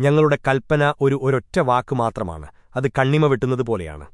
ഞങ്ങളുടെ കൽപ്പന ഒരു ഒരൊറ്റ വാക്കു മാത്രമാണ്. അത് കണ്ണിമ വെട്ടുന്നത് പോലെയാണ്.